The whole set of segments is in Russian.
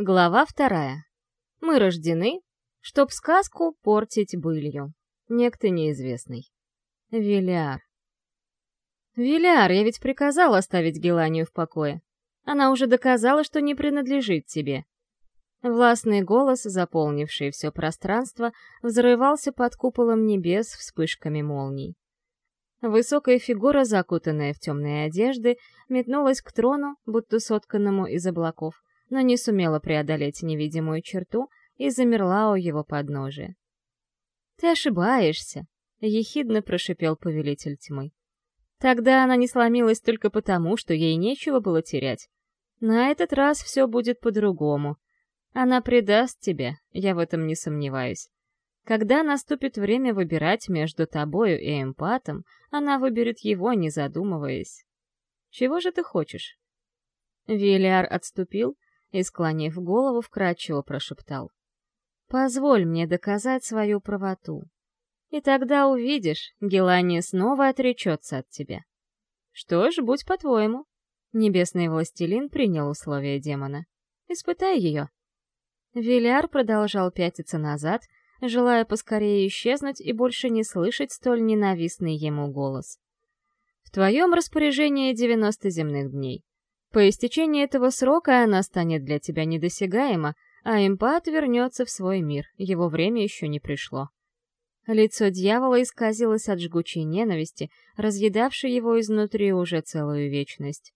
Глава вторая. Мы рождены, чтоб сказку портить былью. Некто неизвестный. Виляр. Виляр, я ведь приказал оставить Геланию в покое. Она уже доказала, что не принадлежит тебе. Властный голос, заполнивший все пространство, взрывался под куполом небес вспышками молний. Высокая фигура, закутанная в темные одежды, метнулась к трону, будто сотканному из облаков, но не сумела преодолеть невидимую черту и замерла у его подножия. «Ты ошибаешься», — ехидно прошипел повелитель тьмы. Тогда она не сломилась только потому, что ей нечего было терять. На этот раз все будет по-другому. Она предаст тебя, я в этом не сомневаюсь. Когда наступит время выбирать между тобою и эмпатом, она выберет его, не задумываясь. Чего же ты хочешь? Вильяр отступил и, склонив голову, вкрадчиво прошептал. «Позволь мне доказать свою правоту. И тогда увидишь, Гелания снова отречется от тебя. Что ж, будь по-твоему». Небесный властелин принял условия демона. «Испытай ее». Виляр продолжал пятиться назад, желая поскорее исчезнуть и больше не слышать столь ненавистный ему голос. «В твоем распоряжении 90 земных дней. По истечении этого срока она станет для тебя недосягаема, а эмпат вернется в свой мир, его время еще не пришло». Лицо дьявола исказилось от жгучей ненависти, разъедавшей его изнутри уже целую вечность.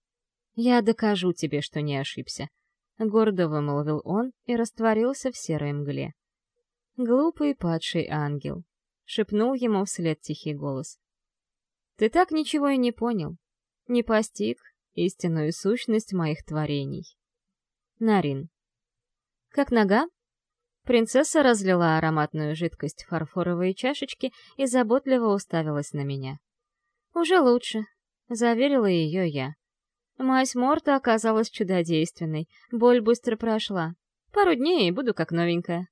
«Я докажу тебе, что не ошибся», — гордо вымолвил он и растворился в серой мгле. «Глупый падший ангел», — шепнул ему вслед тихий голос. «Ты так ничего и не понял, не постиг истинную сущность моих творений». Нарин. «Как нога?» Принцесса разлила ароматную жидкость в фарфоровые чашечки и заботливо уставилась на меня. «Уже лучше», — заверила ее я. Мазь Морта оказалась чудодейственной, боль быстро прошла. Пару дней и буду как новенькая.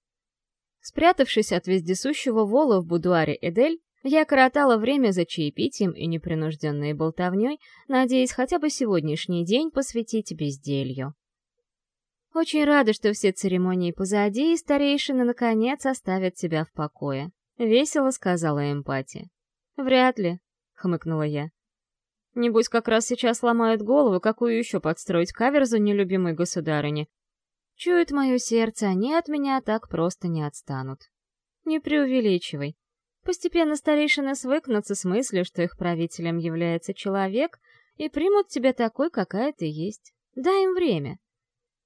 Спрятавшись от вездесущего вола в будуаре Эдель, я коротала время за чаепитием и непринужденной болтовней, надеясь хотя бы сегодняшний день посвятить безделью. Очень рада, что все церемонии позади, и старейшины наконец оставят тебя в покое. Весело сказала эмпатия. Вряд ли, хмыкнула я. Небось, как раз сейчас ломают голову, какую еще подстроить каверзу нелюбимой государыни, Чует мое сердце, они от меня так просто не отстанут. Не преувеличивай. Постепенно старейшины свыкнутся с мыслью, что их правителем является человек, и примут тебя такой, какая ты есть. Дай им время.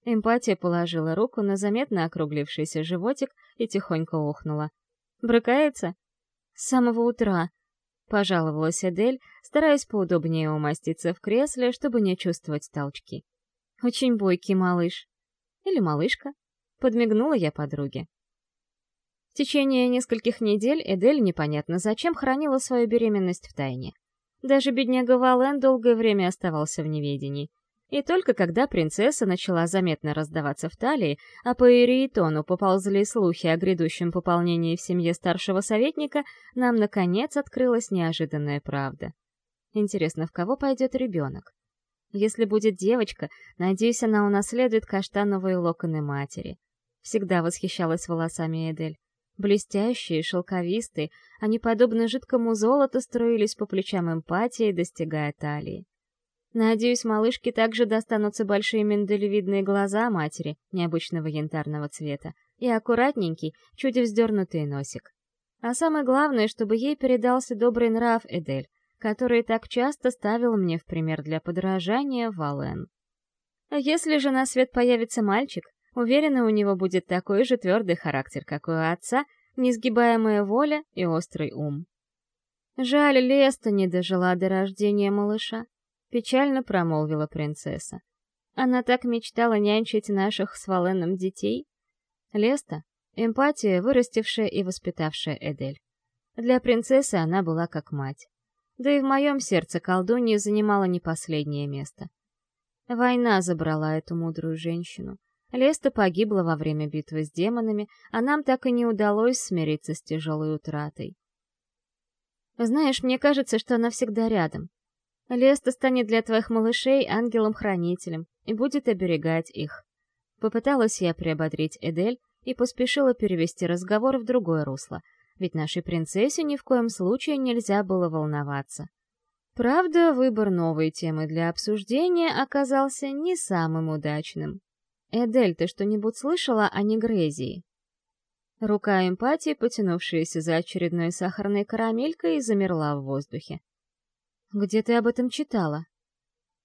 Эмпатия положила руку на заметно округлившийся животик и тихонько охнула. «Брыкается?» «С самого утра», — пожаловалась Эдель, стараясь поудобнее умаститься в кресле, чтобы не чувствовать толчки. «Очень бойкий малыш». Или малышка. Подмигнула я подруге. В течение нескольких недель Эдель непонятно зачем хранила свою беременность в тайне. Даже бедняга Вален долгое время оставался в неведении. И только когда принцесса начала заметно раздаваться в талии, а по Ириетону поползли слухи о грядущем пополнении в семье старшего советника, нам, наконец, открылась неожиданная правда. Интересно, в кого пойдет ребенок? Если будет девочка, надеюсь, она унаследует каштановые локоны матери. Всегда восхищалась волосами Эдель. Блестящие, шелковистые, они, подобно жидкому золоту, строились по плечам эмпатии, достигая талии. Надеюсь, малышке также достанутся большие миндалевидные глаза матери, необычного янтарного цвета, и аккуратненький, чуть вздернутый носик. А самое главное, чтобы ей передался добрый нрав Эдель, который так часто ставил мне в пример для подражания Вален. А если же на свет появится мальчик, уверена, у него будет такой же твердый характер, как у отца, несгибаемая воля и острый ум. Жаль, Леста не дожила до рождения малыша, печально промолвила принцесса. Она так мечтала нянчить наших с Валеном детей. Леста — эмпатия, вырастившая и воспитавшая Эдель. Для принцессы она была как мать. Да и в моем сердце колдунья занимала не последнее место. Война забрала эту мудрую женщину. Леста погибла во время битвы с демонами, а нам так и не удалось смириться с тяжелой утратой. Знаешь, мне кажется, что она всегда рядом. Леста станет для твоих малышей ангелом-хранителем и будет оберегать их. Попыталась я приободрить Эдель и поспешила перевести разговор в другое русло, ведь нашей принцессе ни в коем случае нельзя было волноваться. Правда, выбор новой темы для обсуждения оказался не самым удачным. «Эдель, ты что-нибудь слышала о Негрезии?» Рука эмпатии, потянувшаяся за очередной сахарной карамелькой, замерла в воздухе. «Где ты об этом читала?»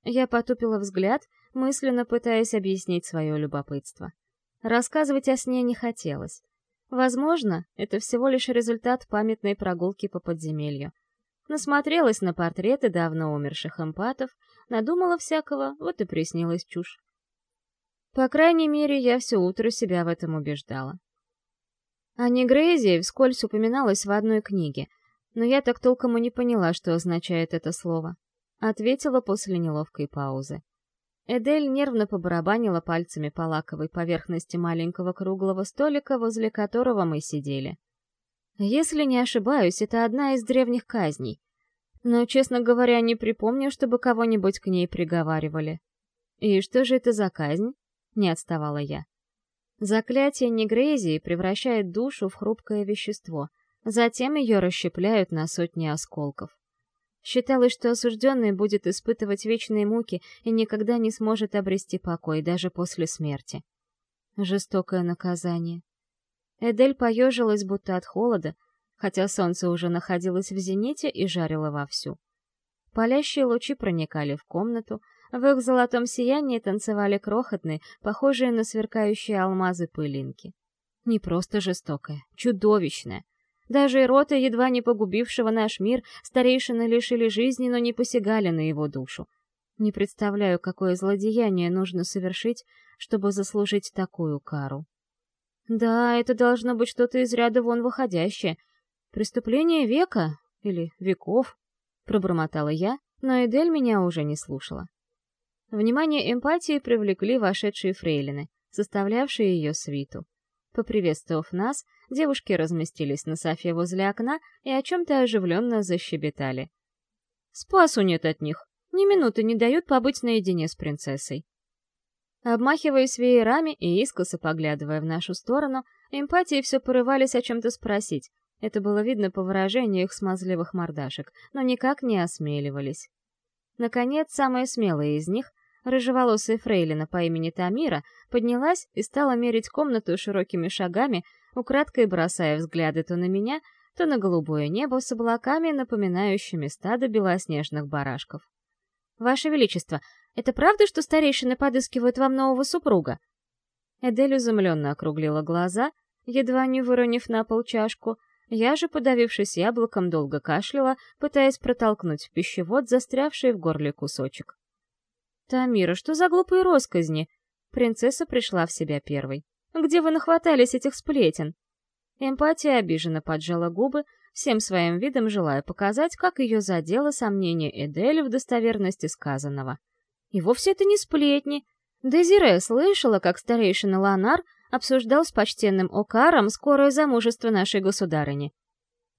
Я потупила взгляд, мысленно пытаясь объяснить свое любопытство. Рассказывать о сне не хотелось. Возможно, это всего лишь результат памятной прогулки по подземелью. Насмотрелась на портреты давно умерших эмпатов, надумала всякого, вот и приснилась чушь. По крайней мере, я все утро себя в этом убеждала. А Негрезия вскользь упоминалась в одной книге, но я так толком и не поняла, что означает это слово. Ответила после неловкой паузы. Эдель нервно побарабанила пальцами по лаковой поверхности маленького круглого столика, возле которого мы сидели. Если не ошибаюсь, это одна из древних казней. Но, честно говоря, не припомню, чтобы кого-нибудь к ней приговаривали. И что же это за казнь? Не отставала я. Заклятие негрезии превращает душу в хрупкое вещество, затем ее расщепляют на сотни осколков. Считалось, что осужденный будет испытывать вечные муки и никогда не сможет обрести покой, даже после смерти. Жестокое наказание. Эдель поежилась, будто от холода, хотя солнце уже находилось в зените и жарило вовсю. Палящие лучи проникали в комнату, в их золотом сиянии танцевали крохотные, похожие на сверкающие алмазы пылинки. Не просто жестокое, чудовищное. Даже рота, едва не погубившего наш мир, старейшины лишили жизни, но не посягали на его душу. Не представляю, какое злодеяние нужно совершить, чтобы заслужить такую кару. Да, это должно быть что-то из ряда вон выходящее. Преступление века или веков, пробормотала я, но Эдель меня уже не слушала. Внимание эмпатии привлекли вошедшие фрейлины, составлявшие ее свиту. Поприветствовав нас, девушки разместились на софе возле окна и о чем-то оживленно защебетали. «Спасу нет от них. Ни минуты не дают побыть наедине с принцессой». Обмахиваясь веерами и искоса поглядывая в нашу сторону, эмпатии все порывались о чем-то спросить. Это было видно по выражению их смазливых мордашек, но никак не осмеливались. Наконец, самая смелая из них, рыжеволосая фрейлина по имени Тамира поднялась и стала мерить комнату широкими шагами, украдкой бросая взгляды то на меня, то на голубое небо с облаками, напоминающими стадо белоснежных барашков. «Ваше Величество, это правда, что старейшины подыскивают вам нового супруга?» Эдель изумленно округлила глаза, едва не выронив на пол чашку, я же, подавившись яблоком, долго кашляла, пытаясь протолкнуть в пищевод застрявший в горле кусочек. «Тамира, что за глупые росказни?» Принцесса пришла в себя первой. «Где вы нахватались этих сплетен?» Эмпатия обиженно поджала губы, всем своим видом желая показать, как ее задело сомнение Эдель в достоверности сказанного. И вовсе это не сплетни. Дезире слышала, как старейшина Ланар обсуждал с почтенным Окаром скорое замужество нашей государыни.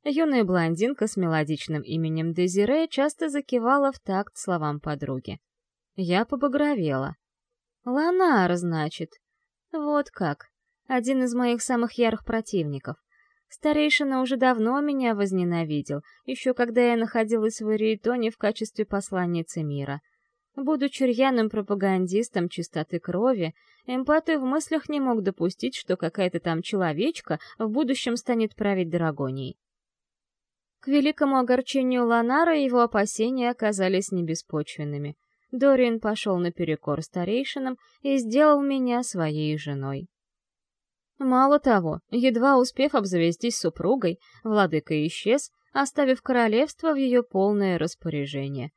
Юная блондинка с мелодичным именем Дезире часто закивала в такт словам подруги. Я побагровела. Ланар, значит. Вот как. Один из моих самых ярых противников. Старейшина уже давно меня возненавидел, еще когда я находилась в Ириэтоне в качестве посланницы мира. Будучи рьяным пропагандистом чистоты крови, эмпат в мыслях не мог допустить, что какая-то там человечка в будущем станет править Драгонией. К великому огорчению Ланара его опасения оказались небеспочвенными — Дориан пошел наперекор старейшинам и сделал меня своей женой. Мало того, едва успев обзавестись супругой, владыка исчез, оставив королевство в ее полное распоряжение.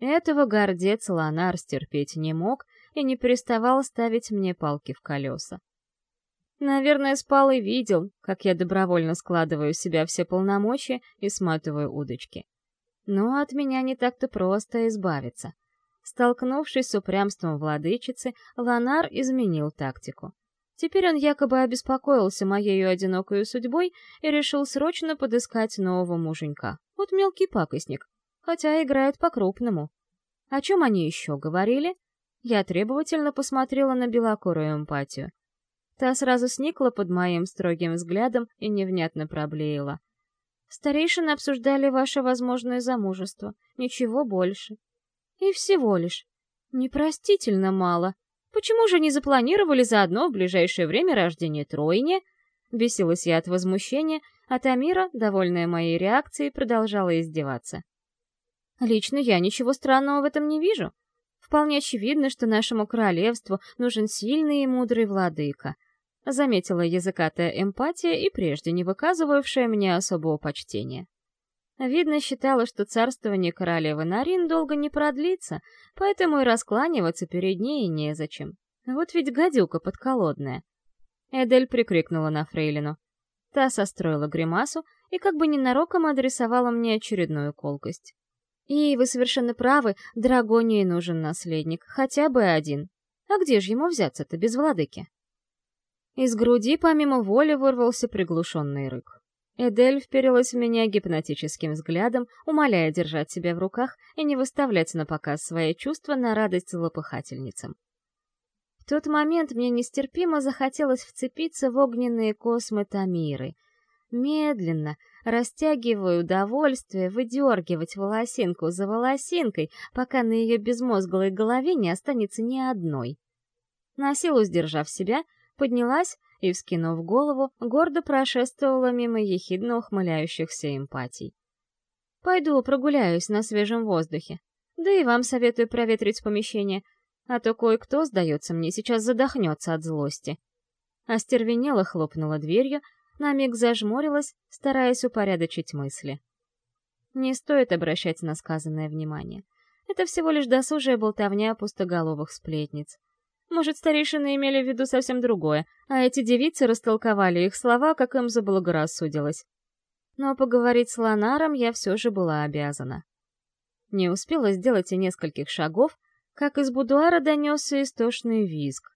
Этого гордец Ланар стерпеть не мог и не переставал ставить мне палки в колеса. Наверное, спал и видел, как я добровольно складываю в себя все полномочия и сматываю удочки. Но от меня не так-то просто избавиться. Столкнувшись с упрямством владычицы, Ланар изменил тактику. Теперь он якобы обеспокоился моей одинокой судьбой и решил срочно подыскать нового муженька. Вот мелкий пакостник, хотя играет по-крупному. О чем они еще говорили? Я требовательно посмотрела на белокурую эмпатию. Та сразу сникла под моим строгим взглядом и невнятно проблеяла. Старейшины обсуждали ваше возможное замужество. Ничего больше. И всего лишь. Непростительно мало. Почему же не запланировали заодно в ближайшее время рождение тройни? Бесилась я от возмущения, а Тамира, довольная моей реакцией, продолжала издеваться. Лично я ничего странного в этом не вижу. Вполне очевидно, что нашему королевству нужен сильный и мудрый владыка. Заметила языкатая эмпатия и прежде не выказывавшая мне особого почтения. Видно, считала, что царствование королевы Нарин долго не продлится, поэтому и раскланиваться перед ней незачем. Вот ведь гадюка подколодная. Эдель прикрикнула на Фрейлину. Та состроила гримасу и как бы ненароком адресовала мне очередную колкость. И вы совершенно правы, Драгонии нужен наследник, хотя бы один. А где же ему взяться-то без владыки? Из груди помимо воли вырвался приглушенный рык. Эдель вперилась в меня гипнотическим взглядом, умоляя держать себя в руках и не выставлять на показ свои чувства на радость злопыхательницам. В тот момент мне нестерпимо захотелось вцепиться в огненные космы Тамиры. Медленно, растягивая удовольствие, выдергивать волосинку за волосинкой, пока на ее безмозглой голове не останется ни одной. На силу сдержав себя, поднялась и, вскинув голову, гордо прошествовала мимо ехидно ухмыляющихся эмпатий. «Пойду прогуляюсь на свежем воздухе. Да и вам советую проветрить помещение, а то кое-кто, сдается мне, сейчас задохнется от злости». Остервенела хлопнула дверью, на миг зажмурилась, стараясь упорядочить мысли. Не стоит обращать на сказанное внимание. Это всего лишь досужая болтовня пустоголовых сплетниц. Может, старейшины имели в виду совсем другое, а эти девицы растолковали их слова, как им заблагорассудилось. Но поговорить с Ланаром я все же была обязана. Не успела сделать и нескольких шагов, как из будуара донесся истошный визг.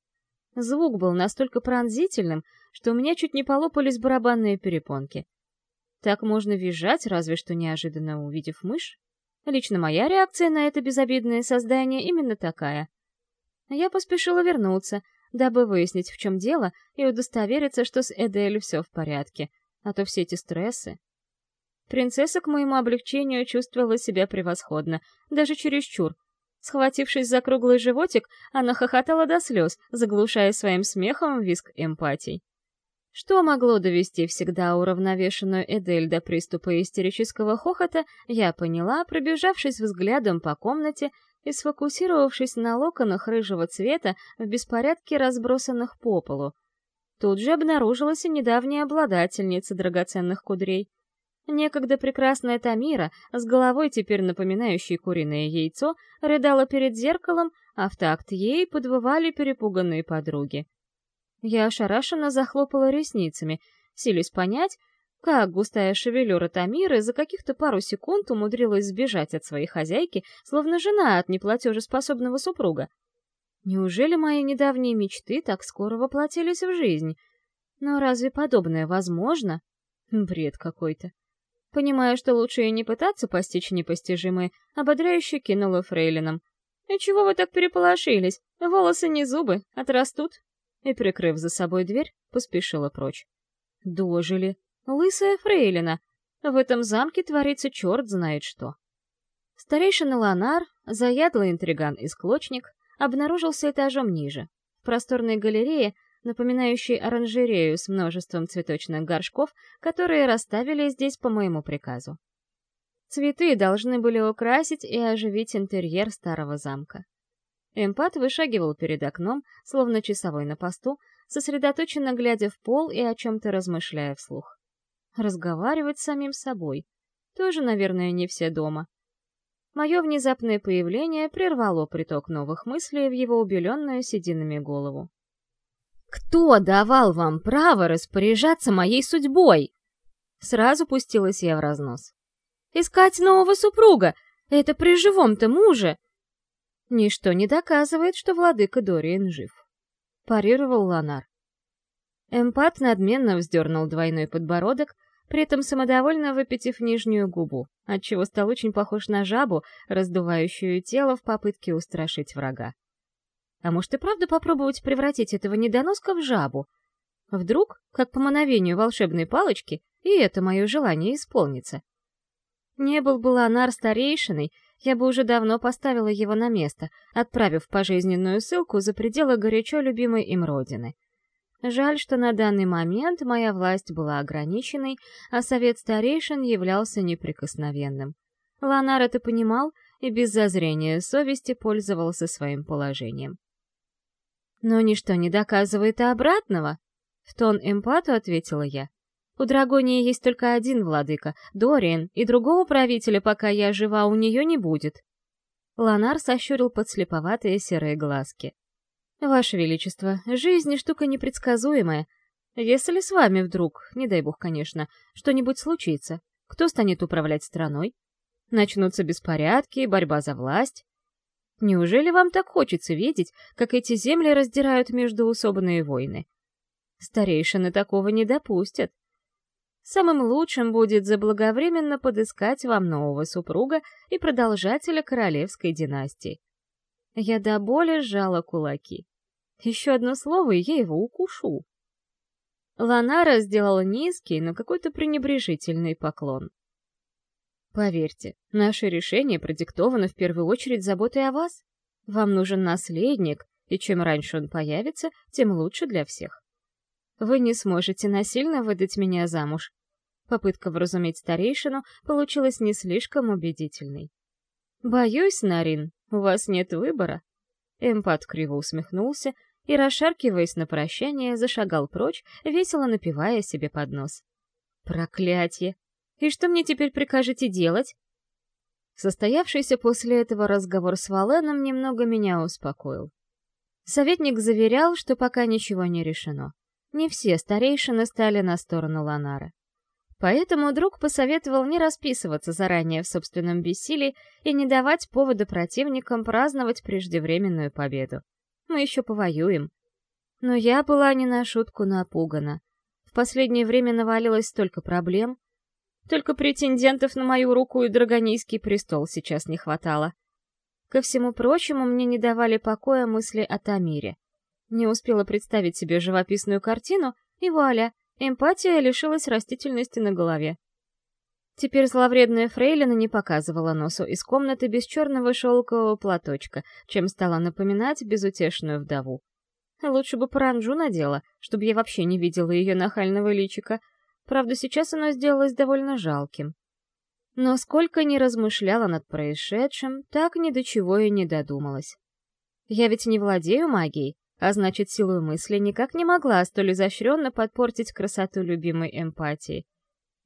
Звук был настолько пронзительным, что у меня чуть не полопались барабанные перепонки. Так можно визжать, разве что неожиданно увидев мышь. Лично моя реакция на это безобидное создание именно такая. Я поспешила вернуться, дабы выяснить, в чем дело, и удостовериться, что с Эдель все в порядке, а то все эти стрессы. Принцесса, к моему облегчению, чувствовала себя превосходно, даже чересчур. Схватившись за круглый животик, она хохотала до слез, заглушая своим смехом виск эмпатий. Что могло довести всегда уравновешенную Эдель до приступа истерического хохота, я поняла, пробежавшись взглядом по комнате и сфокусировавшись на локонах рыжего цвета в беспорядке разбросанных по полу. Тут же обнаружилась и недавняя обладательница драгоценных кудрей. Некогда прекрасная Тамира, с головой теперь напоминающей куриное яйцо, рыдала перед зеркалом, а в такт ей подвывали перепуганные подруги. Я ошарашенно захлопала ресницами, силясь понять, как густая шевелюра Тамиры за каких-то пару секунд умудрилась сбежать от своей хозяйки, словно жена от неплатежеспособного супруга? Неужели мои недавние мечты так скоро воплотились в жизнь? Но разве подобное возможно? Бред какой-то. Понимая, что лучше и не пытаться постичь непостижимое, ободряюще кинула фрейлином. «И чего вы так переполошились? Волосы не зубы, отрастут». И, прикрыв за собой дверь, поспешила прочь. Дожили. Лысая фрейлина. В этом замке творится черт знает что. Старейшина Ланар, заядлый интриган и склочник, обнаружился этажом ниже, в просторной галерее, напоминающей оранжерею с множеством цветочных горшков, которые расставили здесь по моему приказу. Цветы должны были украсить и оживить интерьер старого замка. Эмпат вышагивал перед окном, словно часовой на посту, сосредоточенно глядя в пол и о чем-то размышляя вслух. Разговаривать с самим собой. Тоже, наверное, не все дома. Мое внезапное появление прервало приток новых мыслей в его убеленную сединами голову. «Кто давал вам право распоряжаться моей судьбой?» Сразу пустилась я в разнос. «Искать нового супруга! Это при живом-то муже!» «Ничто не доказывает, что владыка Дориен жив», — парировал Ланар. Эмпат надменно вздернул двойной подбородок, при этом самодовольно выпитив нижнюю губу, отчего стал очень похож на жабу, раздувающую тело в попытке устрашить врага. А может и правда попробовать превратить этого недоноска в жабу? Вдруг, как по мановению волшебной палочки, и это мое желание исполнится. Не был бы Ланар старейшиной, я бы уже давно поставила его на место, отправив пожизненную ссылку за пределы горячо любимой им родины. Жаль, что на данный момент моя власть была ограниченной, а совет старейшин являлся неприкосновенным. Ланар это понимал и без зазрения совести пользовался своим положением. «Но ничто не доказывает обратного», — в тон эмпату ответила я. У Драгонии есть только один владыка, Дориан, и другого правителя, пока я жива, у нее не будет. Ланар сощурил подслеповатые серые глазки. «Ваше Величество, жизнь — штука непредсказуемая. Если с вами вдруг, не дай бог, конечно, что-нибудь случится, кто станет управлять страной? Начнутся беспорядки, борьба за власть. Неужели вам так хочется видеть, как эти земли раздирают междуусобные войны? Старейшины такого не допустят самым лучшим будет заблаговременно подыскать вам нового супруга и продолжателя королевской династии. Я до боли сжала кулаки. Еще одно слово, и я его укушу. Ланара сделала низкий, но какой-то пренебрежительный поклон. Поверьте, наше решение продиктовано в первую очередь заботой о вас. Вам нужен наследник, и чем раньше он появится, тем лучше для всех. Вы не сможете насильно выдать меня замуж, Попытка вразуметь старейшину получилась не слишком убедительной. «Боюсь, Нарин, у вас нет выбора». Эмпат криво усмехнулся и, расшаркиваясь на прощание, зашагал прочь, весело напивая себе под нос. «Проклятье! И что мне теперь прикажете делать?» Состоявшийся после этого разговор с Валеном немного меня успокоил. Советник заверял, что пока ничего не решено. Не все старейшины стали на сторону Ланара. Поэтому друг посоветовал не расписываться заранее в собственном бессилии и не давать повода противникам праздновать преждевременную победу. Мы еще повоюем. Но я была не на шутку напугана. В последнее время навалилось столько проблем. Только претендентов на мою руку и драгонийский престол сейчас не хватало. Ко всему прочему, мне не давали покоя мысли о Тамире. Не успела представить себе живописную картину, и вуаля, Эмпатия лишилась растительности на голове. Теперь зловредная фрейлина не показывала носу из комнаты без черного шелкового платочка, чем стала напоминать безутешную вдову. Лучше бы паранджу надела, чтобы я вообще не видела ее нахального личика. Правда, сейчас оно сделалось довольно жалким. Но сколько ни размышляла над происшедшим, так ни до чего и не додумалась. Я ведь не владею магией, а значит, силой мысли никак не могла столь изощренно подпортить красоту любимой эмпатии.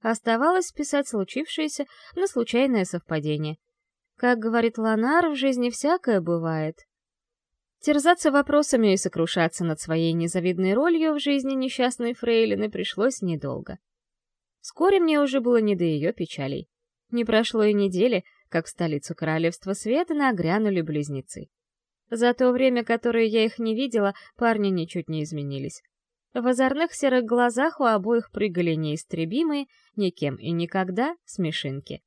Оставалось списать случившееся на случайное совпадение. Как говорит Ланар, в жизни всякое бывает. Терзаться вопросами и сокрушаться над своей незавидной ролью в жизни несчастной фрейлины пришлось недолго. Вскоре мне уже было не до ее печалей. Не прошло и недели, как в столицу Королевства Света нагрянули близнецы. За то время, которое я их не видела, парни ничуть не изменились. В озорных серых глазах у обоих прыгали неистребимые, никем и никогда, смешинки.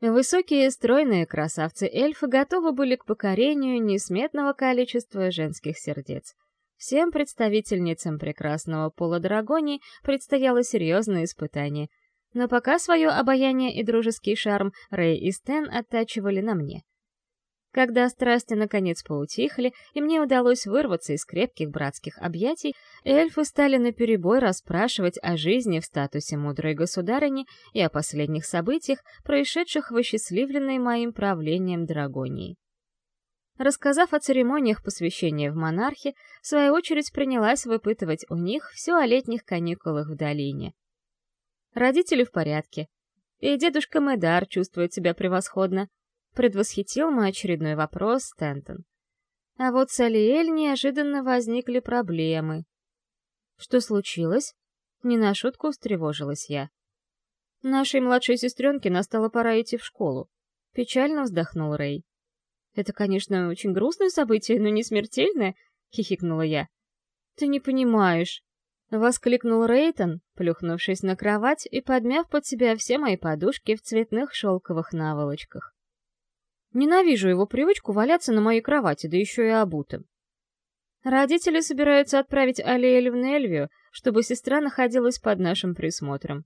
Высокие, стройные красавцы-эльфы готовы были к покорению несметного количества женских сердец. Всем представительницам прекрасного пола драгони предстояло серьезное испытание. Но пока свое обаяние и дружеский шарм Рэй и Стэн оттачивали на мне. Когда страсти наконец поутихли, и мне удалось вырваться из крепких братских объятий, эльфы стали наперебой расспрашивать о жизни в статусе мудрой государыни и о последних событиях, происшедших в осчастливленной моим правлением Драгонии. Рассказав о церемониях посвящения в монархи, в свою очередь принялась выпытывать у них все о летних каникулах в долине. Родители в порядке, и дедушка Медар чувствует себя превосходно, Предвосхитил мой очередной вопрос Стентон. А вот с Алиэль неожиданно возникли проблемы. Что случилось? Не на шутку встревожилась я. Нашей младшей сестренке настала пора идти в школу. Печально вздохнул Рэй. Это, конечно, очень грустное событие, но не смертельное, хихикнула я. Ты не понимаешь. Воскликнул Рейтон, плюхнувшись на кровать и подмяв под себя все мои подушки в цветных шелковых наволочках. Ненавижу его привычку валяться на моей кровати, да еще и обутым. Родители собираются отправить Алиэль в Нельвию, чтобы сестра находилась под нашим присмотром.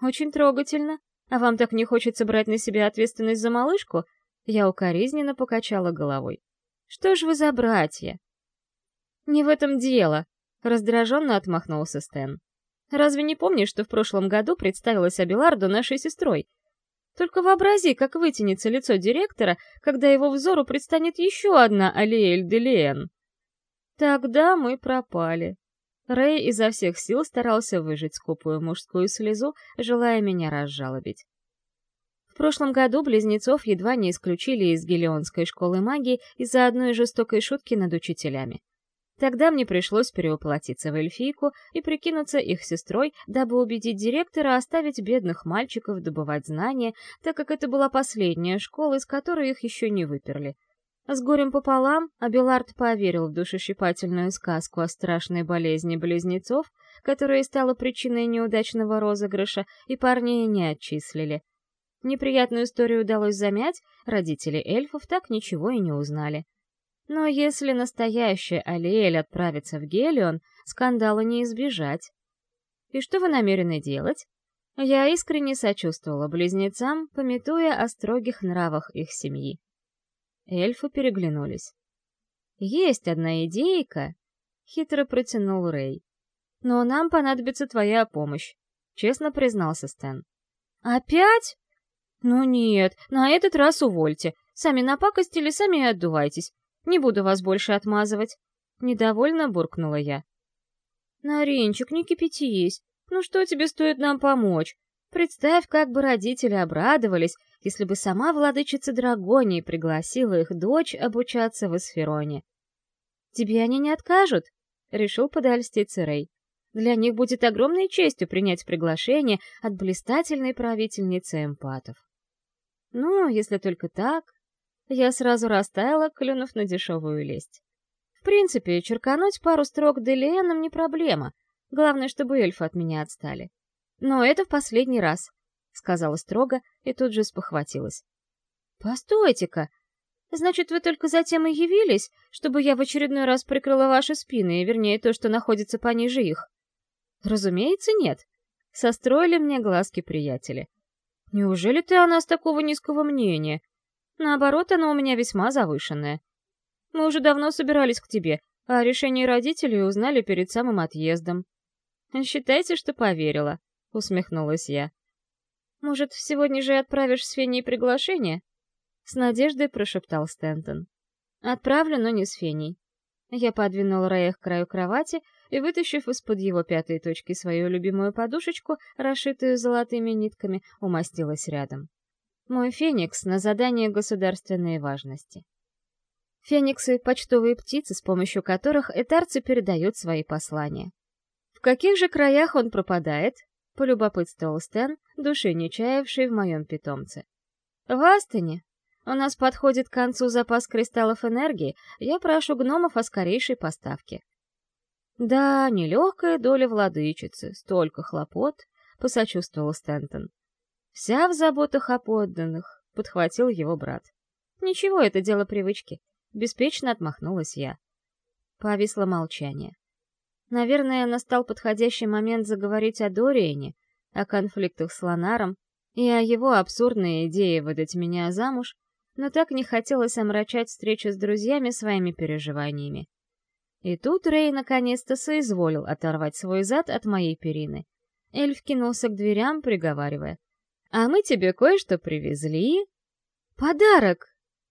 Очень трогательно. А вам так не хочется брать на себя ответственность за малышку? Я укоризненно покачала головой. Что ж вы за братья? Не в этом дело, раздраженно отмахнулся Стэн. Разве не помнишь, что в прошлом году представилась Абеларду нашей сестрой? Только вообрази, как вытянется лицо директора, когда его взору предстанет еще одна Алиэль де Лиен. Тогда мы пропали. Рэй изо всех сил старался выжать скупую мужскую слезу, желая меня разжалобить. В прошлом году близнецов едва не исключили из Гелионской школы магии из-за одной жестокой шутки над учителями. Тогда мне пришлось перевоплотиться в эльфийку и прикинуться их сестрой, дабы убедить директора оставить бедных мальчиков добывать знания, так как это была последняя школа, из которой их еще не выперли. С горем пополам Абелард поверил в душещипательную сказку о страшной болезни близнецов, которая стала причиной неудачного розыгрыша, и парней не отчислили. Неприятную историю удалось замять, родители эльфов так ничего и не узнали. Но если настоящая Алиэль отправится в Гелион, скандала не избежать. И что вы намерены делать? Я искренне сочувствовала близнецам, пометуя о строгих нравах их семьи. Эльфы переглянулись. «Есть одна идейка», — хитро протянул Рэй. «Но нам понадобится твоя помощь», — честно признался Стэн. «Опять? Ну нет, на этот раз увольте. Сами напакостили, сами отдувайтесь. Не буду вас больше отмазывать». Недовольно буркнула я. «Наринчик, не кипятись. Ну что тебе стоит нам помочь? Представь, как бы родители обрадовались, если бы сама владычица Драгонии пригласила их дочь обучаться в Эсфероне. «Тебе они не откажут?» — решил подольститься Рэй. «Для них будет огромной честью принять приглашение от блистательной правительницы эмпатов». «Ну, если только так...» Я сразу растаяла, клюнув на дешевую лесть. В принципе, черкануть пару строк Делиэном не проблема. Главное, чтобы эльфы от меня отстали. Но это в последний раз сказала строго и тут же спохватилась. «Постойте-ка! Значит, вы только затем и явились, чтобы я в очередной раз прикрыла ваши спины, вернее, то, что находится пониже их?» «Разумеется, нет», — состроили мне глазки приятели. «Неужели ты о нас такого низкого мнения? Наоборот, оно у меня весьма завышенное. Мы уже давно собирались к тебе, а решение родителей узнали перед самым отъездом». «Считайте, что поверила», — усмехнулась я. «Может, сегодня же отправишь с Феней приглашение?» С надеждой прошептал Стентон. «Отправлю, но не с Феней». Я подвинул Рэя к краю кровати и, вытащив из-под его пятой точки свою любимую подушечку, расшитую золотыми нитками, умостилась рядом. Мой феникс на задание государственной важности. Фениксы — почтовые птицы, с помощью которых этарцы передают свои послания. В каких же краях он пропадает, полюбопытствовал Стэн, души не чаявший в моем питомце. «В Астане. У нас подходит к концу запас кристаллов энергии, я прошу гномов о скорейшей поставке». «Да, нелегкая доля владычицы, столько хлопот», — посочувствовал Стэнтон. «Вся в заботах о подданных», — подхватил его брат. «Ничего, это дело привычки», — беспечно отмахнулась я. Повисло молчание. Наверное, настал подходящий момент заговорить о Дориене, о конфликтах с Ланаром и о его абсурдной идее выдать меня замуж, но так не хотелось омрачать встречу с друзьями своими переживаниями. И тут Рэй наконец-то соизволил оторвать свой зад от моей перины. Эльф кинулся к дверям, приговаривая. «А мы тебе кое-что привезли?» «Подарок!»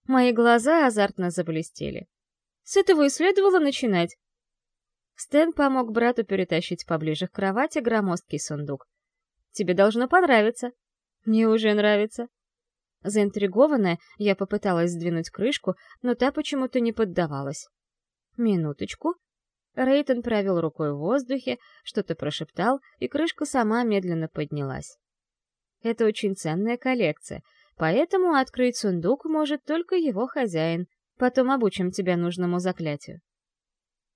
Мои глаза азартно заблестели. С этого и следовало начинать. Стэн помог брату перетащить поближе к кровати громоздкий сундук. «Тебе должно понравиться». «Мне уже нравится». Заинтригованная, я попыталась сдвинуть крышку, но та почему-то не поддавалась. «Минуточку». Рейтон провел рукой в воздухе, что-то прошептал, и крышка сама медленно поднялась. Это очень ценная коллекция, поэтому открыть сундук может только его хозяин. Потом обучим тебя нужному заклятию.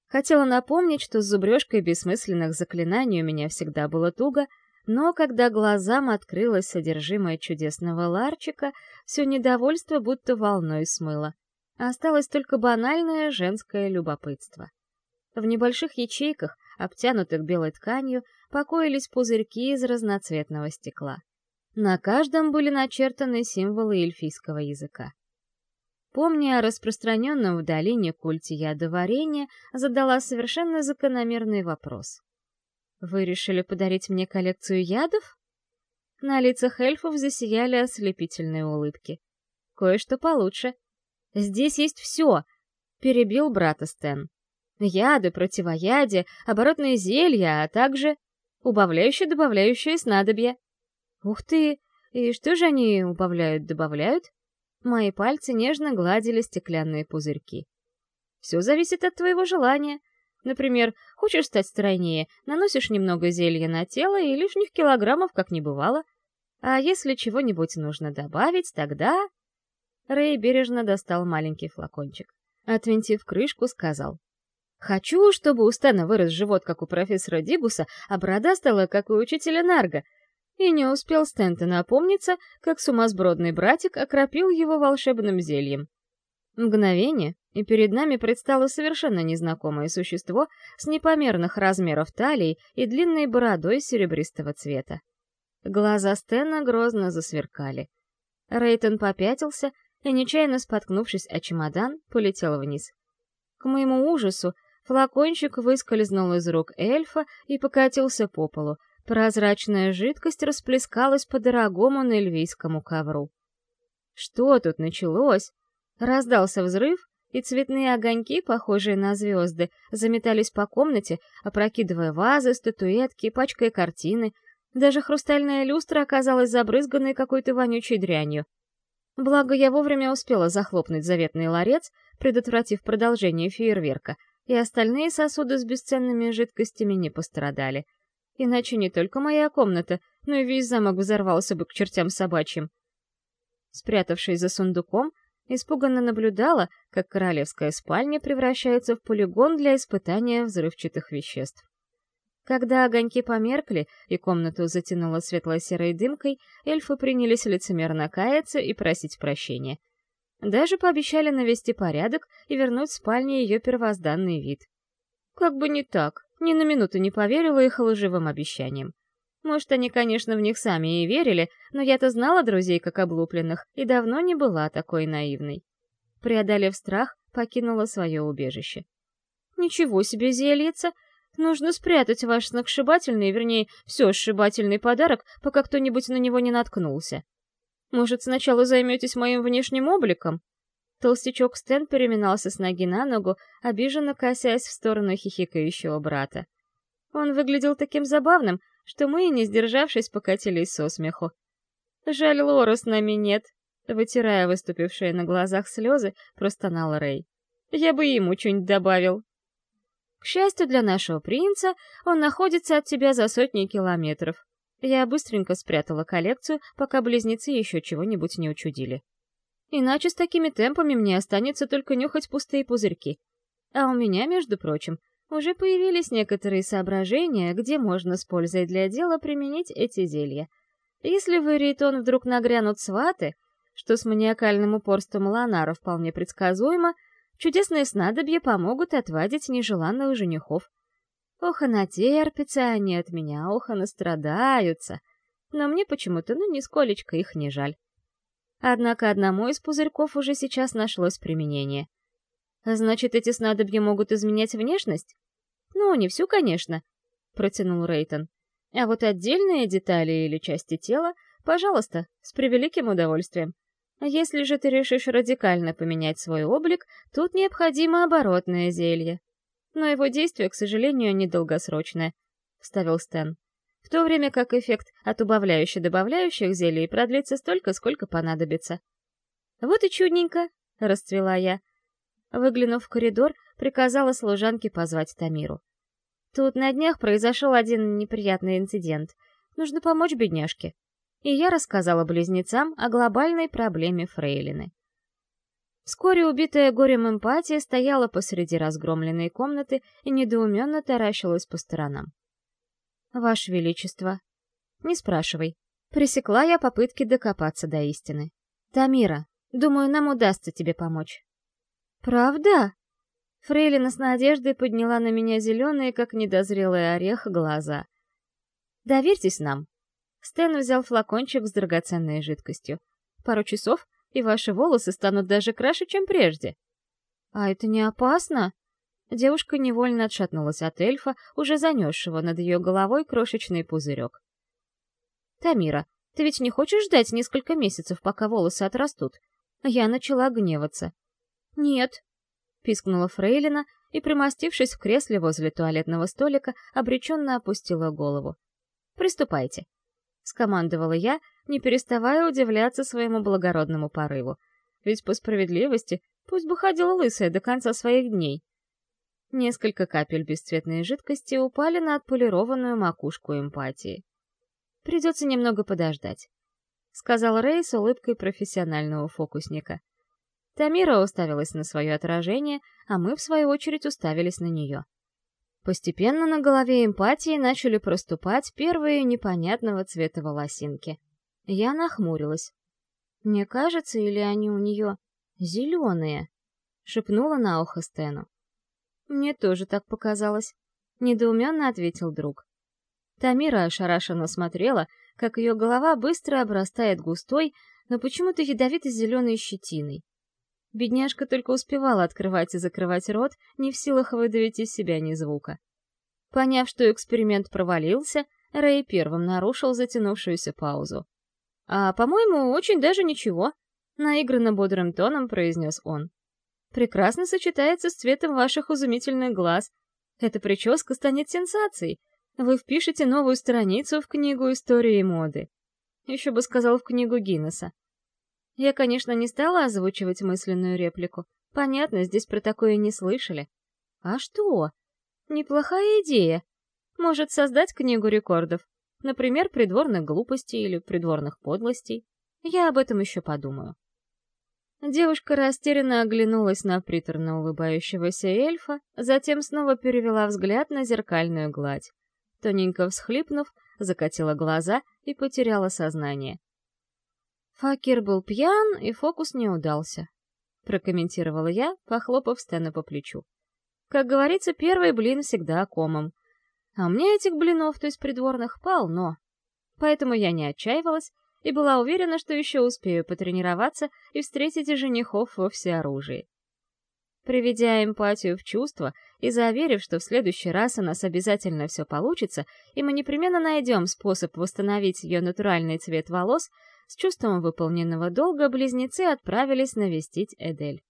Хотела напомнить, что с зубрежкой бессмысленных заклинаний у меня всегда было туго, но когда глазам открылось содержимое чудесного ларчика, все недовольство будто волной смыло. Осталось только банальное женское любопытство. В небольших ячейках, обтянутых белой тканью, покоились пузырьки из разноцветного стекла. На каждом были начертаны символы эльфийского языка. Помня о распространенном в долине культе ядоварения, задала совершенно закономерный вопрос. «Вы решили подарить мне коллекцию ядов?» На лицах эльфов засияли ослепительные улыбки. «Кое-что получше. Здесь есть все!» — перебил брата Стэн. «Яды, противоядие, оборотные зелья, а также убавляющие-добавляющие снадобья». «Ух ты! И что же они убавляют-добавляют?» Мои пальцы нежно гладили стеклянные пузырьки. Все зависит от твоего желания. Например, хочешь стать стройнее, наносишь немного зелья на тело и лишних килограммов как не бывало. А если чего-нибудь нужно добавить, тогда... Рэй бережно достал маленький флакончик. Отвинтив крышку, сказал. «Хочу, чтобы у Стэна вырос живот, как у профессора Дигуса, а борода стала, как у учителя Нарга, и не успел Стентон опомниться, как сумасбродный братик окропил его волшебным зельем. Мгновение, и перед нами предстало совершенно незнакомое существо с непомерных размеров талии и длинной бородой серебристого цвета. Глаза Стена грозно засверкали. Рейтон попятился и, нечаянно споткнувшись о чемодан, полетел вниз. К моему ужасу, флакончик выскользнул из рук эльфа и покатился по полу, Прозрачная жидкость расплескалась по дорогому нельвийскому ковру. Что тут началось? Раздался взрыв, и цветные огоньки, похожие на звезды, заметались по комнате, опрокидывая вазы, статуэтки, пачкая картины. Даже хрустальная люстра оказалась забрызганной какой-то вонючей дрянью. Благо, я вовремя успела захлопнуть заветный ларец, предотвратив продолжение фейерверка, и остальные сосуды с бесценными жидкостями не пострадали — Иначе не только моя комната, но и весь замок взорвался бы к чертям собачьим. Спрятавшись за сундуком, испуганно наблюдала, как королевская спальня превращается в полигон для испытания взрывчатых веществ. Когда огоньки померкли и комнату затянуло светло-серой дымкой, эльфы принялись лицемерно каяться и просить прощения. Даже пообещали навести порядок и вернуть спальне ее первозданный вид. Как бы не так. Ни на минуту не поверила их лживым обещаниям. Может, они, конечно, в них сами и верили, но я-то знала друзей как облупленных и давно не была такой наивной. Преодолев страх, покинула свое убежище. «Ничего себе, зельица! Нужно спрятать ваш сногсшибательный, вернее, все сшибательный подарок, пока кто-нибудь на него не наткнулся. Может, сначала займетесь моим внешним обликом?» Толстячок Стэн переминался с ноги на ногу, обиженно косясь в сторону хихикающего брата. Он выглядел таким забавным, что мы, не сдержавшись, покатились со смеху. «Жаль, Лора с нами нет», — вытирая выступившие на глазах слезы, простонал Рэй. «Я бы ему что-нибудь добавил». «К счастью для нашего принца, он находится от тебя за сотни километров». Я быстренько спрятала коллекцию, пока близнецы еще чего-нибудь не учудили. Иначе с такими темпами мне останется только нюхать пустые пузырьки. А у меня, между прочим, уже появились некоторые соображения, где можно с пользой для дела применить эти зелья. Если в Иритон вдруг нагрянут сваты, что с маниакальным упорством Ланара вполне предсказуемо, чудесные снадобья помогут отвадить нежеланных женихов. Ох, и натерпятся они от меня, ох, и настрадаются. Но мне почему-то, ну, нисколечко их не жаль. Однако одному из пузырьков уже сейчас нашлось применение. Значит, эти снадобья могут изменять внешность? Ну, не всю, конечно, протянул Рейтон. А вот отдельные детали или части тела, пожалуйста, с превеликим удовольствием. Если же ты решишь радикально поменять свой облик, тут необходимо оборотное зелье. Но его действие, к сожалению, недолгосрочное, — вставил Стэн в то время как эффект от убавляющих-добавляющих зелий продлится столько, сколько понадобится. «Вот и чудненько!» — расцвела я. Выглянув в коридор, приказала служанке позвать Тамиру. Тут на днях произошел один неприятный инцидент. Нужно помочь бедняжке. И я рассказала близнецам о глобальной проблеме фрейлины. Вскоре убитая горем эмпатия стояла посреди разгромленной комнаты и недоуменно таращилась по сторонам. «Ваше Величество». «Не спрашивай». Пресекла я попытки докопаться до истины. «Тамира, думаю, нам удастся тебе помочь». «Правда?» Фрейлина с надеждой подняла на меня зеленые, как недозрелый орех, глаза. «Доверьтесь нам». Стэн взял флакончик с драгоценной жидкостью. «Пару часов, и ваши волосы станут даже краше, чем прежде». «А это не опасно?» Девушка невольно отшатнулась от эльфа, уже занесшего над ее головой крошечный пузырек. «Тамира, ты ведь не хочешь ждать несколько месяцев, пока волосы отрастут?» Я начала гневаться. «Нет», — пискнула Фрейлина и, примостившись в кресле возле туалетного столика, обреченно опустила голову. «Приступайте», — скомандовала я, не переставая удивляться своему благородному порыву. Ведь по справедливости пусть бы ходила лысая до конца своих дней. Несколько капель бесцветной жидкости упали на отполированную макушку эмпатии. «Придется немного подождать», — сказал Рэй с улыбкой профессионального фокусника. Тамира уставилась на свое отражение, а мы, в свою очередь, уставились на нее. Постепенно на голове эмпатии начали проступать первые непонятного цвета волосинки. Я нахмурилась. «Мне кажется, или они у нее зеленые?» — шепнула на ухо Стэну. «Мне тоже так показалось», — недоуменно ответил друг. Тамира ошарашенно смотрела, как ее голова быстро обрастает густой, но почему-то ядовито-зеленой щетиной. Бедняжка только успевала открывать и закрывать рот, не в силах выдавить из себя ни звука. Поняв, что эксперимент провалился, Рэй первым нарушил затянувшуюся паузу. «А, по-моему, очень даже ничего», — наигранно бодрым тоном произнес он прекрасно сочетается с цветом ваших изумительных глаз. Эта прическа станет сенсацией. Вы впишете новую страницу в книгу истории моды. Еще бы сказал в книгу Гиннесса. Я, конечно, не стала озвучивать мысленную реплику. Понятно, здесь про такое не слышали. А что? Неплохая идея. Может создать книгу рекордов. Например, придворных глупостей или придворных подлостей. Я об этом еще подумаю. Девушка растерянно оглянулась на приторно улыбающегося эльфа, затем снова перевела взгляд на зеркальную гладь. Тоненько всхлипнув, закатила глаза и потеряла сознание. Факир был пьян, и фокус не удался, прокомментировала я, похлопав Стэна по плечу. Как говорится, первый блин всегда комом. А меня этих блинов, то есть придворных, полно. Поэтому я не отчаивалась и была уверена, что еще успею потренироваться и встретить женихов во всеоружии. Приведя эмпатию в чувство и заверив, что в следующий раз у нас обязательно все получится, и мы непременно найдем способ восстановить ее натуральный цвет волос, с чувством выполненного долга близнецы отправились навестить Эдель.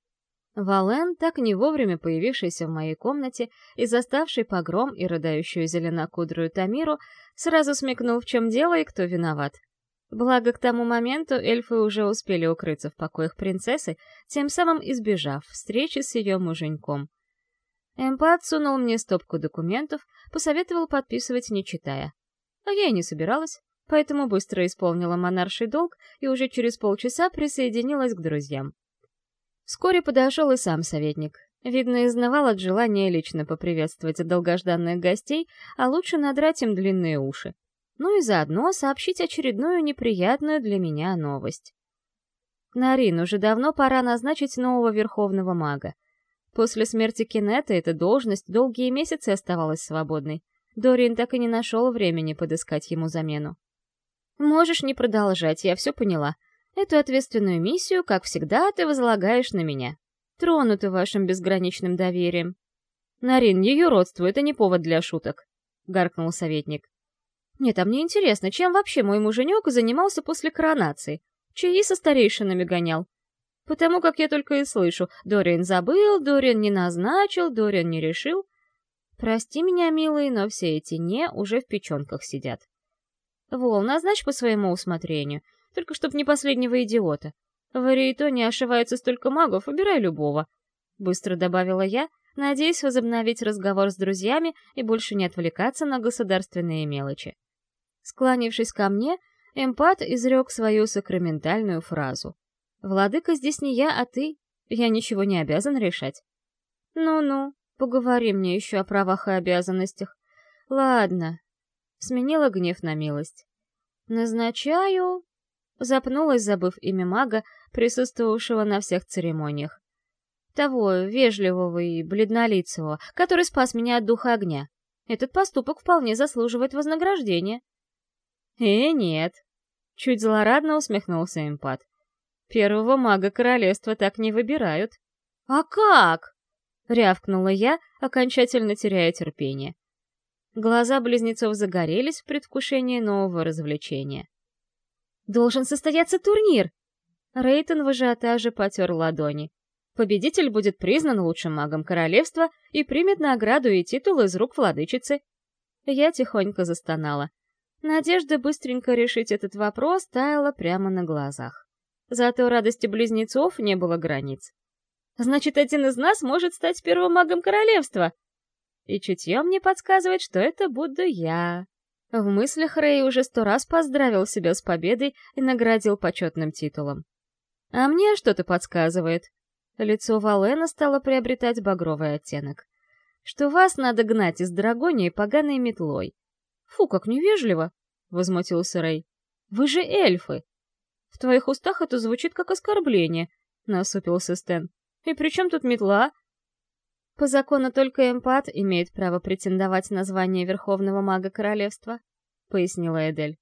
Вален, так не вовремя появившийся в моей комнате и заставший погром и рыдающую зеленокудрую Тамиру, сразу смекнул, в чем дело и кто виноват. Благо, к тому моменту эльфы уже успели укрыться в покоях принцессы, тем самым избежав встречи с ее муженьком. Эмпат сунул мне стопку документов, посоветовал подписывать, не читая. А я и не собиралась, поэтому быстро исполнила монарший долг и уже через полчаса присоединилась к друзьям. Вскоре подошел и сам советник. Видно, изнавал от желания лично поприветствовать долгожданных гостей, а лучше надрать им длинные уши ну и заодно сообщить очередную неприятную для меня новость. Нарин, уже давно пора назначить нового верховного мага. После смерти Кинета эта должность долгие месяцы оставалась свободной. Дориан так и не нашел времени подыскать ему замену. «Можешь не продолжать, я все поняла. Эту ответственную миссию, как всегда, ты возлагаешь на меня. Тронуты вашим безграничным доверием». «Нарин, ее родство — это не повод для шуток», — гаркнул советник. Нет, а мне интересно, чем вообще мой муженек занимался после коронации? Чьи со старейшинами гонял? Потому как я только и слышу, Дориан забыл, Дориан не назначил, Дориан не решил. Прости меня, милый, но все эти «не» уже в печенках сидят. Вол, назначь по своему усмотрению, только чтоб не последнего идиота. В Ариэтоне ошивается столько магов, выбирай любого. Быстро добавила я, надеясь возобновить разговор с друзьями и больше не отвлекаться на государственные мелочи. Склонившись ко мне, эмпат изрек свою сакраментальную фразу. «Владыка здесь не я, а ты. Я ничего не обязан решать». «Ну-ну, поговори мне еще о правах и обязанностях. Ладно». Сменила гнев на милость. «Назначаю...» Запнулась, забыв имя мага, присутствовавшего на всех церемониях. Того вежливого и бледнолицего, который спас меня от духа огня. Этот поступок вполне заслуживает вознаграждения. «Э, нет!» — чуть злорадно усмехнулся импат. «Первого мага королевства так не выбирают». «А как?» — рявкнула я, окончательно теряя терпение. Глаза близнецов загорелись в предвкушении нового развлечения. «Должен состояться турнир!» Рейтон в ажиотаже потер ладони. Победитель будет признан лучшим магом королевства и примет награду и титул из рук владычицы. Я тихонько застонала. Надежда быстренько решить этот вопрос таяла прямо на глазах. Зато радости близнецов не было границ. Значит, один из нас может стать первым магом королевства. И чутье мне подсказывает, что это буду я. В мыслях Рэй уже сто раз поздравил себя с победой и наградил почетным титулом. А мне что-то подсказывает. Лицо Валена стало приобретать багровый оттенок. Что вас надо гнать из Драгонии поганой метлой. Фу, как невежливо, — возмутился Рэй. Вы же эльфы. В твоих устах это звучит как оскорбление, — насупился Стэн. И при чем тут метла? По закону только эмпат имеет право претендовать на звание Верховного Мага Королевства, — пояснила Эдель.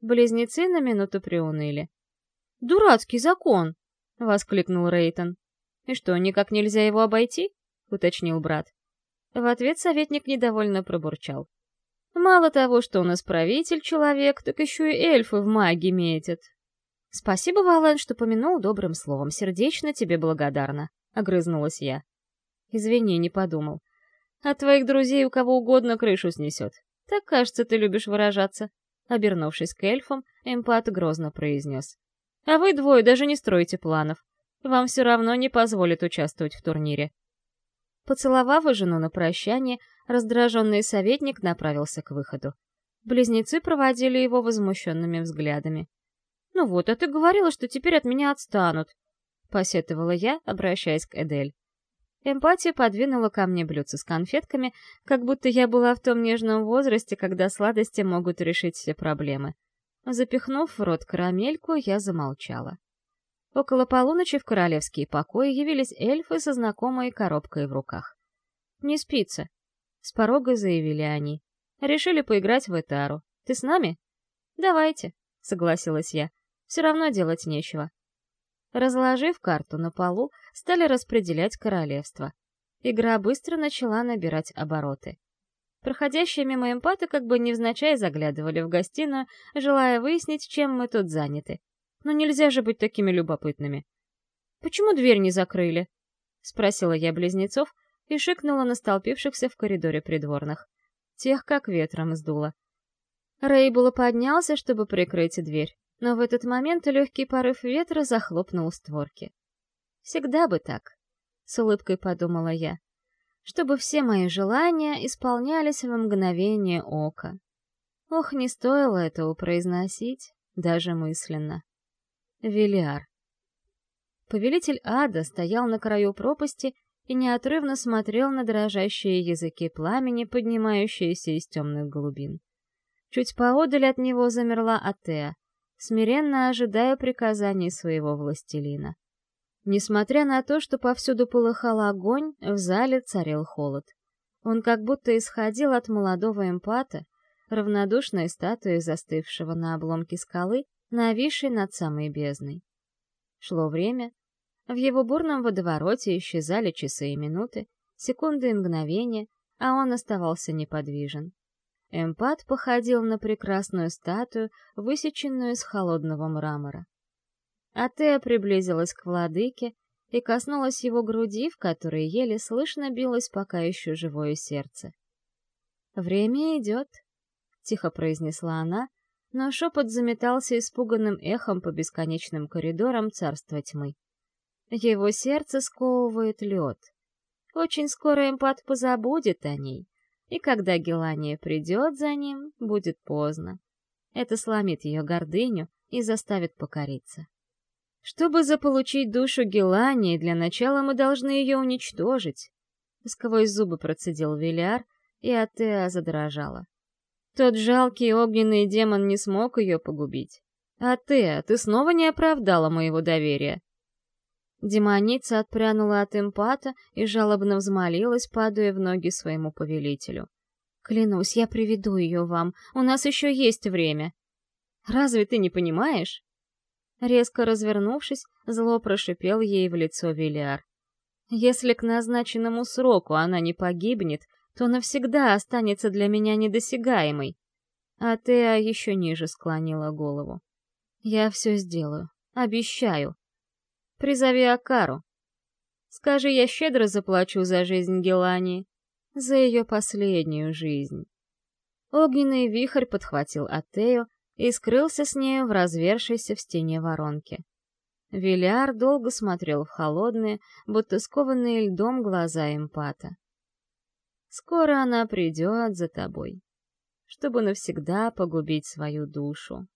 Близнецы на минуту приуныли. «Дурацкий закон!» — воскликнул Рейтон. «И что, никак нельзя его обойти?» — уточнил брат. В ответ советник недовольно пробурчал. «Мало того, что у нас правитель человек, так еще и эльфы в маги метят». «Спасибо, Вален, что помянул добрым словом. Сердечно тебе благодарна», — огрызнулась я. «Извини, не подумал. От твоих друзей у кого угодно крышу снесет. Так, кажется, ты любишь выражаться». Обернувшись к эльфам, эмпат грозно произнес. «А вы двое даже не строите планов. Вам все равно не позволят участвовать в турнире». Поцеловав жену на прощание, раздраженный советник направился к выходу. Близнецы проводили его возмущенными взглядами. «Ну вот, а ты говорила, что теперь от меня отстанут», — посетовала я, обращаясь к Эдель. Эмпатия подвинула ко мне блюдце с конфетками, как будто я была в том нежном возрасте, когда сладости могут решить все проблемы. Запихнув в рот карамельку, я замолчала. Около полуночи в королевские покои явились эльфы со знакомой коробкой в руках. «Не спится», — с порога заявили они. «Решили поиграть в Этару. Ты с нами?» «Давайте», — согласилась я. «Все равно делать нечего». Разложив карту на полу, стали распределять королевство. Игра быстро начала набирать обороты. Проходящие мимо эмпаты как бы невзначай заглядывали в гостиную, желая выяснить, чем мы тут заняты. Но нельзя же быть такими любопытными. «Почему дверь не закрыли?» — спросила я близнецов и шикнула на столпившихся в коридоре придворных. Тех как ветром сдуло. Рэй было поднялся, чтобы прикрыть дверь но в этот момент легкий порыв ветра захлопнул створки. «Всегда бы так», — с улыбкой подумала я, «чтобы все мои желания исполнялись в мгновение ока». Ох, не стоило этого произносить, даже мысленно. Велиар. Повелитель ада стоял на краю пропасти и неотрывно смотрел на дрожащие языки пламени, поднимающиеся из темных глубин. Чуть поодаль от него замерла Атеа, смиренно ожидая приказаний своего властелина. Несмотря на то, что повсюду полыхал огонь, в зале царил холод. Он как будто исходил от молодого эмпата, равнодушной статуи застывшего на обломке скалы, нависшей над самой бездной. Шло время. В его бурном водовороте исчезали часы и минуты, секунды и мгновения, а он оставался неподвижен. Эмпат походил на прекрасную статую, высеченную из холодного мрамора. Атея приблизилась к владыке и коснулась его груди, в которой еле слышно билось пока еще живое сердце. «Время идет», — тихо произнесла она, но шепот заметался испуганным эхом по бесконечным коридорам царства тьмы. Его сердце сковывает лед. Очень скоро эмпат позабудет о ней, и когда Гелания придет за ним, будет поздно. Это сломит ее гордыню и заставит покориться. Чтобы заполучить душу Гелании, для начала мы должны ее уничтожить. Сквозь зубы процедил Виляр, и Атеа задрожала. Тот жалкий огненный демон не смог ее погубить. Атеа, ты снова не оправдала моего доверия. Демоница отпрянула от эмпата и жалобно взмолилась, падая в ноги своему повелителю. «Клянусь, я приведу ее вам. У нас еще есть время». «Разве ты не понимаешь?» Резко развернувшись, зло прошипел ей в лицо Виляр. «Если к назначенному сроку она не погибнет, то навсегда останется для меня недосягаемой». А Теа еще ниже склонила голову. «Я все сделаю. Обещаю. Призови Акару. Скажи, я щедро заплачу за жизнь Гелани, за ее последнюю жизнь». Огненный вихрь подхватил Атею и скрылся с нею в развершейся в стене воронке. Виляр долго смотрел в холодные, будто скованные льдом глаза эмпата. «Скоро она придет за тобой, чтобы навсегда погубить свою душу».